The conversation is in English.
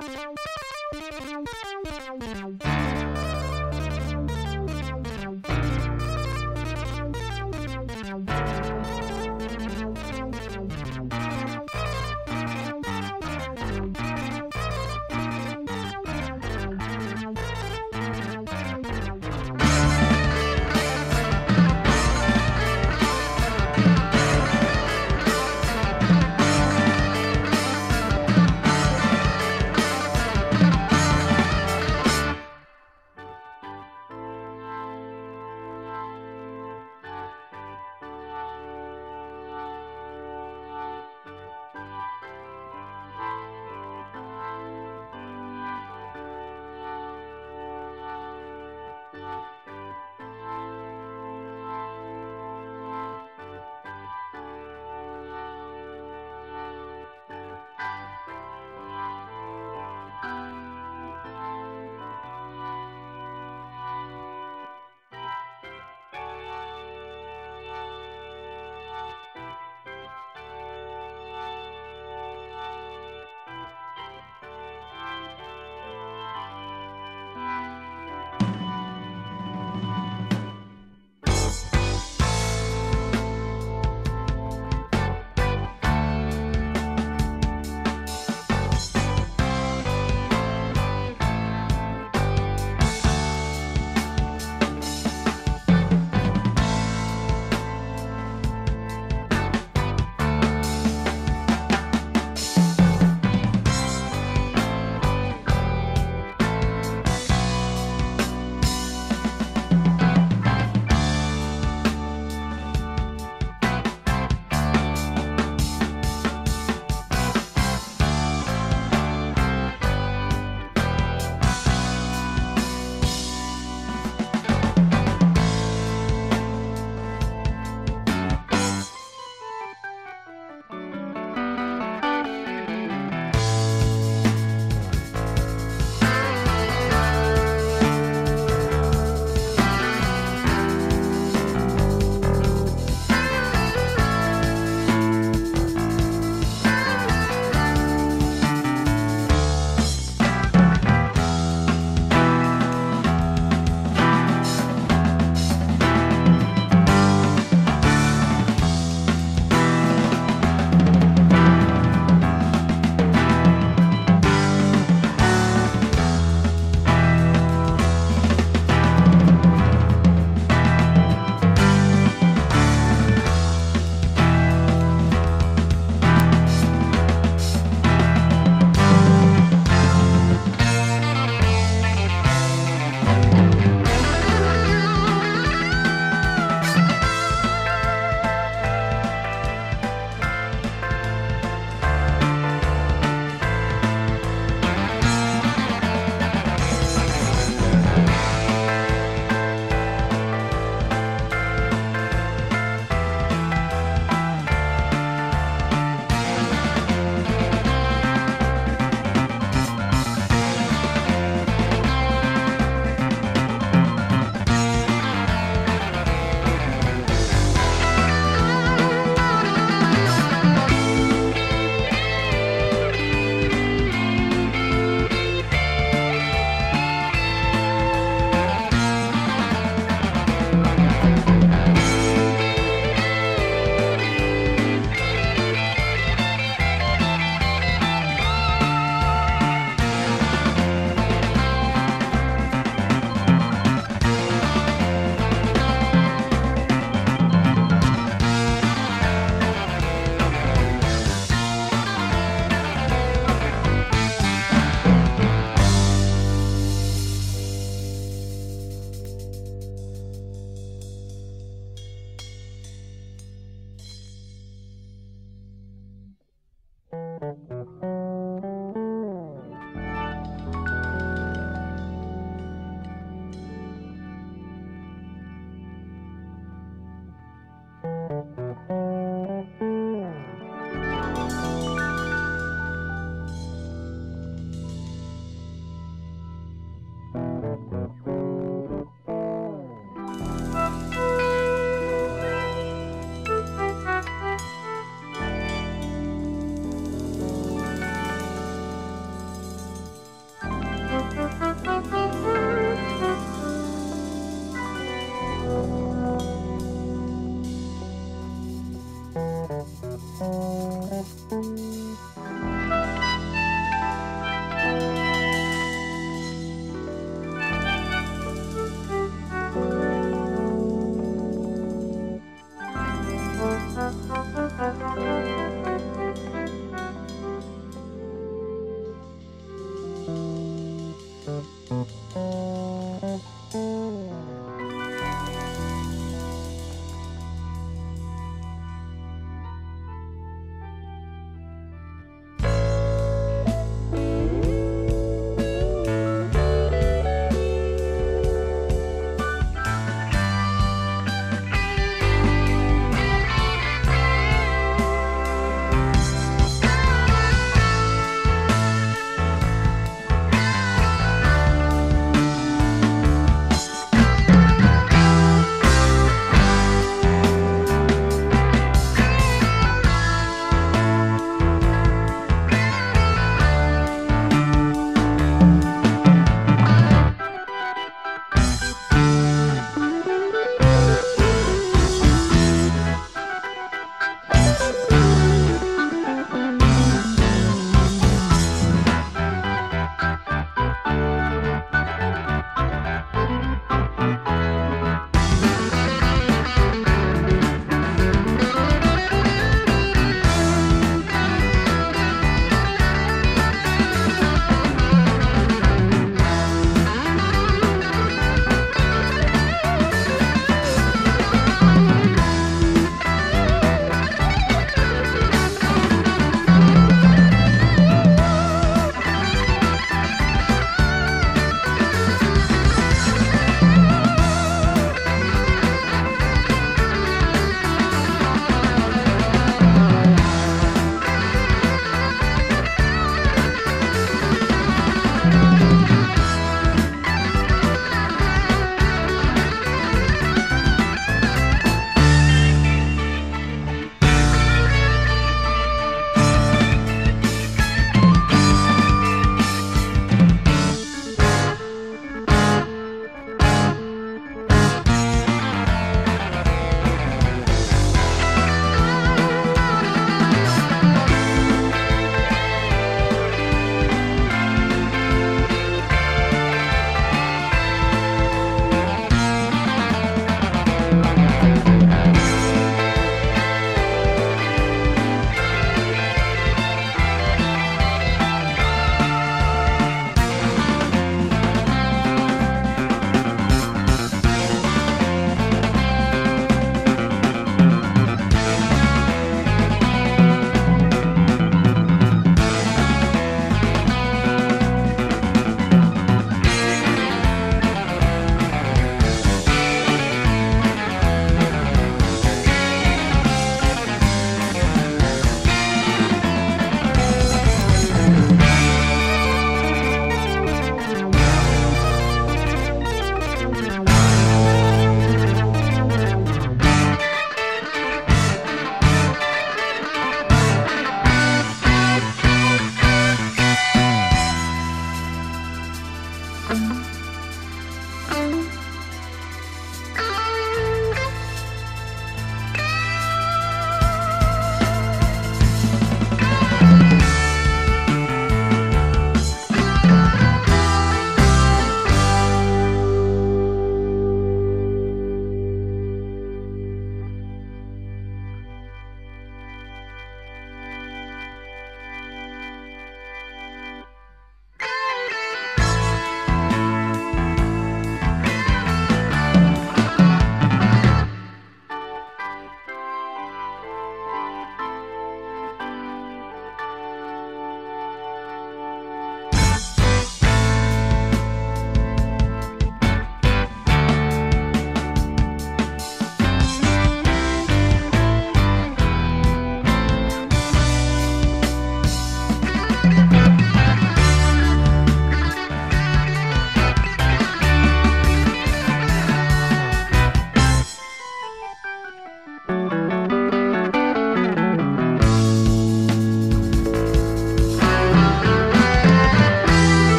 Música